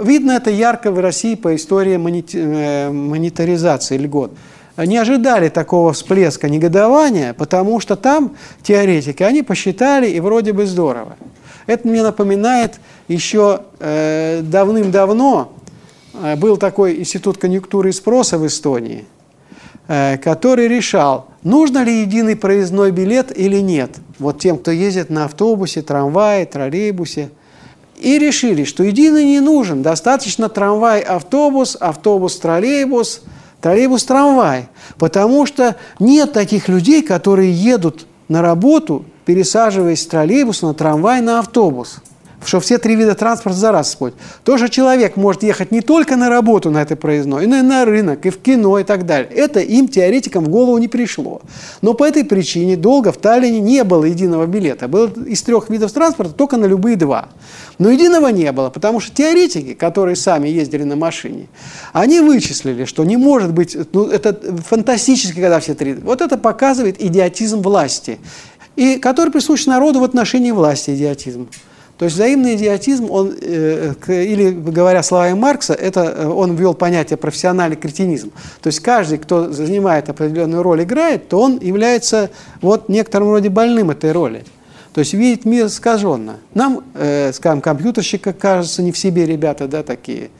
Видно это ярко в России по истории э, монетаризации льгот. Не ожидали такого всплеска негодования, потому что там теоретики, они посчитали и вроде бы здорово. Это мне напоминает еще э, давным-давно э, был такой институт конъюнктуры и спроса в Эстонии, который решал, нужно ли единый проездной билет или нет. Вот тем, кто ездит на автобусе, трамвае, троллейбусе. И решили, что единый не нужен, достаточно трамвай-автобус, автобус-троллейбус, троллейбус-трамвай. Потому что нет таких людей, которые едут на работу, пересаживаясь с троллейбуса на трамвай на автобус – что все три вида транспорта за раз спорят. Тоже человек может ехать не только на работу на этой проездной, но и на рынок, и в кино, и так далее. Это им, теоретикам, в голову не пришло. Но по этой причине долго в Таллине не было единого билета. Было из трех видов транспорта только на любые два. Но единого не было, потому что теоретики, которые сами ездили на машине, они вычислили, что не может быть, ну, это фантастически, когда все три. Вот это показывает идиотизм власти, и который присущ народу в отношении власти, идиотизм. То есть взаимный идиотизм, он, э, или говоря словами Маркса, это э, он ввел понятие профессиональный кретинизм. То есть каждый, кто занимает определенную роль, играет, то он является вот некоторым роде больным этой роли. То есть видит мир искаженно. Нам, э, скажем, компьютерщика кажется не в себе ребята, да, такие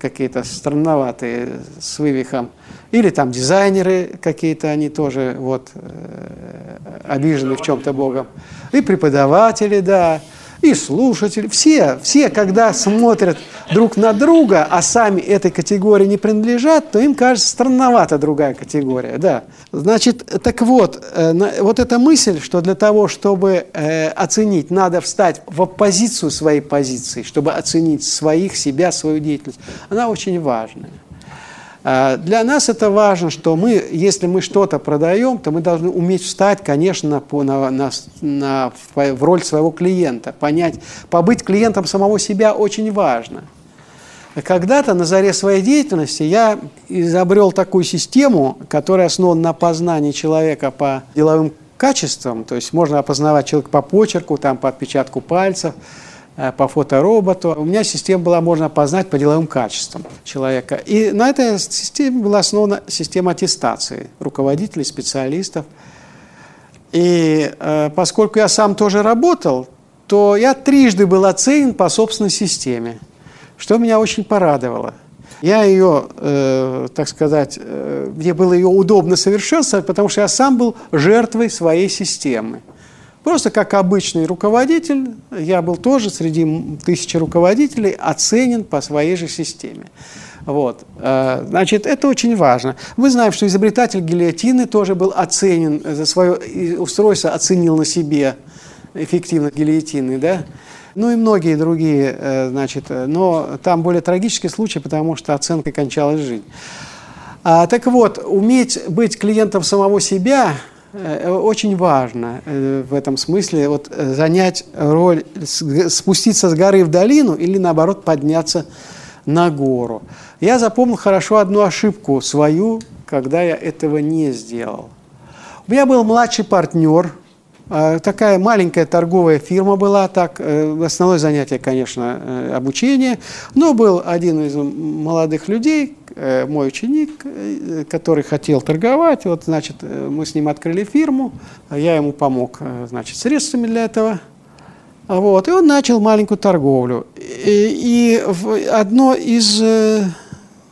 какие-то странноватые с вывихом. Или там дизайнеры какие-то, они тоже вот э, обижены в чем-то Богом. И преподаватели, да и слушатели, все, все, когда смотрят друг на друга, а сами этой категории не принадлежат, то им кажется странновата другая категория, да. Значит, так вот, э, вот эта мысль, что для того, чтобы э, оценить, надо встать в оппозицию своей позиции, чтобы оценить своих, себя, свою деятельность, она очень важная. А, для нас это важно, что мы, если мы что-то продаем, то мы должны уметь встать, конечно, на, на, на, в роль своего клиента, понять, побыть клиентом самого себя очень важно. Когда-то на заре своей деятельности я изобрел такую систему, которая основана на познании человека по деловым качествам, то есть можно опознавать человека по почерку, там, по отпечатку пальцев, по фотороботу. У меня система была, можно опознать по деловым качествам человека. И на этой системе была основана система аттестации руководителей, специалистов. И э, поскольку я сам тоже работал, то я трижды был оценен по собственной системе, что меня очень порадовало. Я ее, э, так сказать, э, мне было ее удобно совершенствовать, потому что я сам был жертвой своей системы. Просто как обычный руководитель, я был тоже среди тысячи руководителей оценен по своей же системе. Вот. Э, значит, это очень важно. Мы знаем, что изобретатель гильотины тоже был оценен за свое устройство, оценил на себе эффективность гильотины, да? Ну и многие другие, э, значит, э, но там более трагический случай, потому что оценкой кончалась жизнь. А, так вот, уметь быть клиентом самого себя – Э, очень важно э, в этом смысле вот, э, занять роль, спуститься с горы в долину или, наоборот, подняться на гору. Я запомнил хорошо одну ошибку свою, когда я этого не сделал. У меня был младший партнер, такая маленькая торговая фирма была, так, основное занятие, конечно, обучение, но был один из молодых людей, Э, мой ученик, э, который хотел торговать, вот, значит, э, мы с ним открыли фирму, я ему помог, значит, средствами для этого, вот, и он начал маленькую торговлю. И, и одно из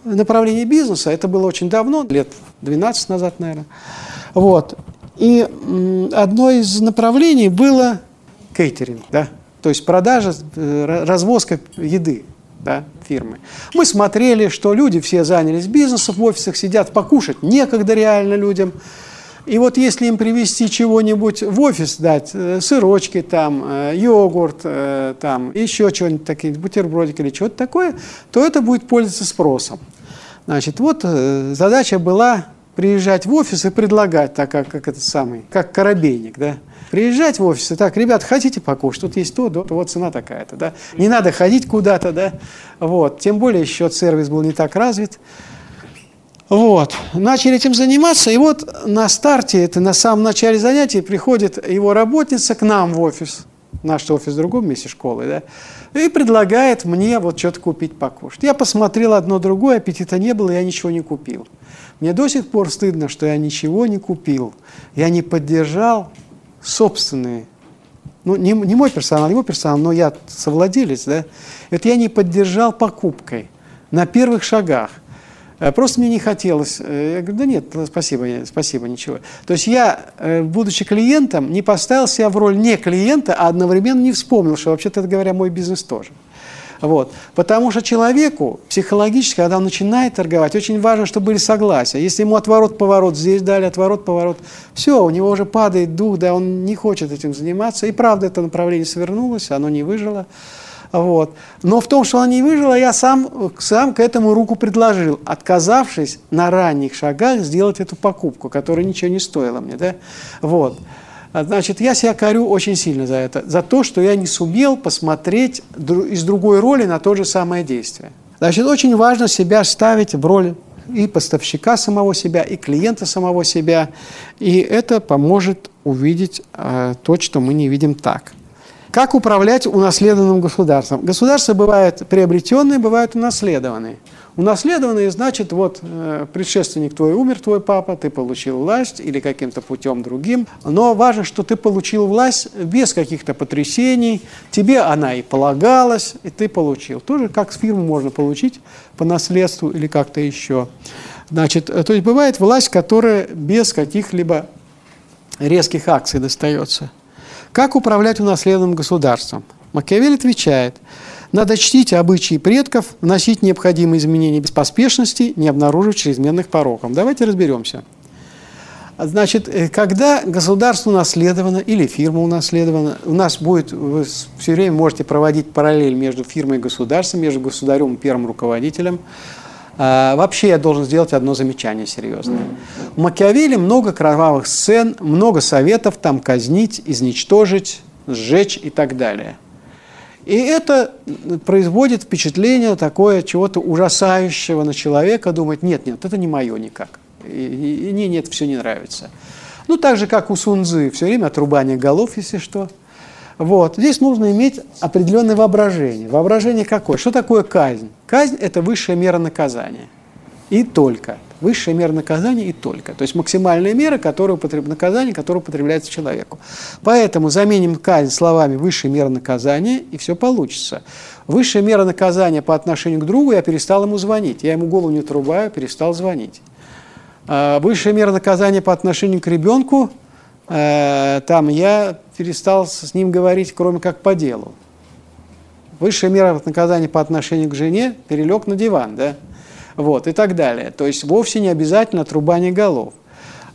направлений бизнеса, это было очень давно, лет 12 назад, наверное, вот, и одно из направлений было кейтеринг, да, то есть продажа, развозка еды да, фирмы. Мы смотрели, что люди все занялись бизнесом, в офисах сидят, покушать некогда реально людям. И вот если им привезти чего-нибудь в офис, дать э, сырочки там, э, йогурт, э, там, еще что-нибудь такие, бутербродики или что-то такое, то это будет пользоваться спросом. Значит, вот задача была приезжать в офис и предлагать, так как, как этот самый, как коробейник, да, приезжать в офис и так, ребят, хотите покушать, тут есть то, то, то вот цена такая-то, да, не надо ходить куда-то, да, вот, тем более еще сервис был не так развит, вот, начали этим заниматься, и вот на старте, это на самом начале занятий, приходит его работница к нам в офис, наш офис в другом месте школы, да, и предлагает мне вот что-то купить покушать. Я посмотрел одно другое, аппетита не было, я ничего не купил. Мне до сих пор стыдно, что я ничего не купил. Я не поддержал собственные, ну, не, не мой персонал, мой персонал, но я совладелец, да, это я не поддержал покупкой на первых шагах. Э, просто мне не хотелось. Э, я говорю, да нет, спасибо, спасибо, ничего. То есть я, э, будучи клиентом, не поставил себя в роль не клиента, а одновременно не вспомнил, что вообще-то, говоря, мой бизнес тоже. Вот. Потому что человеку психологически, когда он начинает торговать, очень важно, чтобы были согласия. Если ему отворот-поворот здесь дали, отворот-поворот, все, у него уже падает дух, да, он не хочет этим заниматься. И правда, это направление свернулось, оно не выжило. Вот. Но в том, что она не выжила, я сам, сам к этому руку предложил, отказавшись на ранних шагах сделать эту покупку, которая ничего не стоила мне. Да? Вот. Значит, я себя корю очень сильно за это, за то, что я не сумел посмотреть из другой роли на то же самое действие. Значит, очень важно себя ставить в роль и поставщика самого себя, и клиента самого себя, и это поможет увидеть э, то, что мы не видим так. Как управлять унаследованным государством? Государства бывают приобретенные, бывают унаследованные. Унаследованные значит, вот э, предшественник твой умер, твой папа, ты получил власть или каким-то путем другим. Но важно, что ты получил власть без каких-то потрясений, тебе она и полагалась, и ты получил. Тоже как с фирму можно получить по наследству или как-то еще. Значит, э, то есть бывает власть, которая без каких-либо резких акций достается. Как управлять унаследованным государством? Макиавелли отвечает, надо чтить обычаи предков, вносить необходимые изменения без поспешности, не обнаружив чрезмерных пороков. Давайте разберемся. Значит, э, когда государство унаследовано или фирма унаследована, у нас будет, вы все время можете проводить параллель между фирмой и государством, между государем и первым руководителем. А, вообще я должен сделать одно замечание серьезное. У Макиавелли много кровавых сцен, много советов там казнить, изничтожить, сжечь и так далее. И это производит впечатление такое чего-то ужасающего на человека, думать, нет, нет, это не мое никак. И, и, и нет, все не нравится. Ну, так же, как у Сунзы, все время отрубание голов, если что – вот. Здесь нужно иметь определенное воображение. Воображение какое? Что такое казнь? Казнь – это высшая мера наказания. И только. Высшая мера наказания и только. То есть максимальная мера которая употреб... наказания, которая употребляется человеку. Поэтому заменим казнь словами «высшая мера наказания» и все получится. Высшая мера наказания по отношению к другу, я перестал ему звонить. Я ему голову не отрубаю, перестал звонить. А высшая мера наказания по отношению к ребенку – Э, там я перестал с ним говорить, кроме как по делу. Высшая мера наказания по отношению к жене – перелег на диван, да? Вот, и так далее. То есть вовсе не обязательно отрубание голов.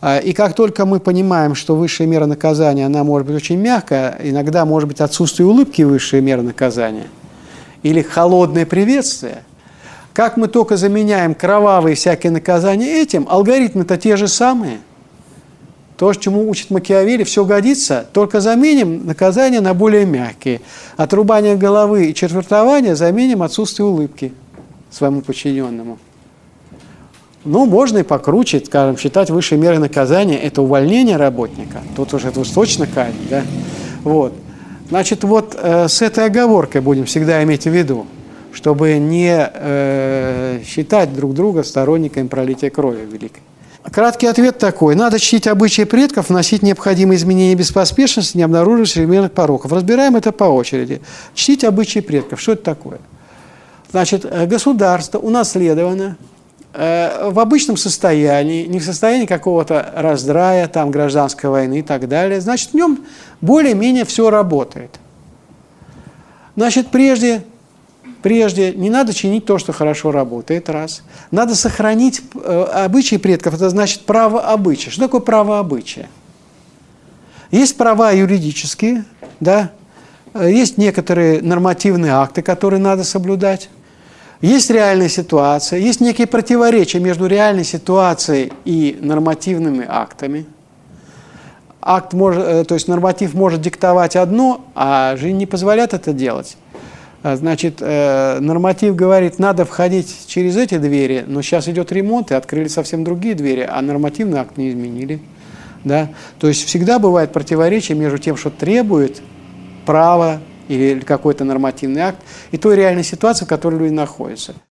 А, и как только мы понимаем, что высшая мера наказания, она может быть очень мягкая, иногда может быть отсутствие улыбки высшая мера наказания, или холодное приветствие, как мы только заменяем кровавые всякие наказания этим, алгоритмы-то те же самые – то, чему учит Макиавелли, все годится, только заменим наказания на более мягкие. Отрубание головы и четвертование заменим отсутствие улыбки своему подчиненному. Ну, можно и покруче, скажем, считать высшей мерой наказания – это увольнение работника. Тут уже уж точно казнь, да? Вот. Значит, вот э, с этой оговоркой будем всегда иметь в виду, чтобы не э, считать друг друга сторонниками пролития крови великой. Краткий ответ такой. Надо чтить обычаи предков, вносить необходимые изменения без поспешности, не обнаружив современных пороков. Разбираем это по очереди. Чтить обычаи предков. Что это такое? Значит, э, государство унаследовано э, в обычном состоянии, не в состоянии какого-то раздрая, там, гражданской войны и так далее. Значит, в нем более-менее все работает. Значит, прежде Прежде не надо чинить то, что хорошо работает, раз. Надо сохранить э, обычаи предков, это значит право обычая. Что такое право обычая? Есть права юридические, да, есть некоторые нормативные акты, которые надо соблюдать. Есть реальная ситуация, есть некие противоречия между реальной ситуацией и нормативными актами. Акт может, э, то есть норматив может диктовать одно, а жизнь не позволяет это делать. А, значит, э, норматив говорит, надо входить через эти двери, но сейчас идет ремонт, и открыли совсем другие двери, а нормативный акт не изменили. Да? То есть всегда бывает противоречие между тем, что требует право или какой-то нормативный акт и той реальной ситуации, в которой люди находятся.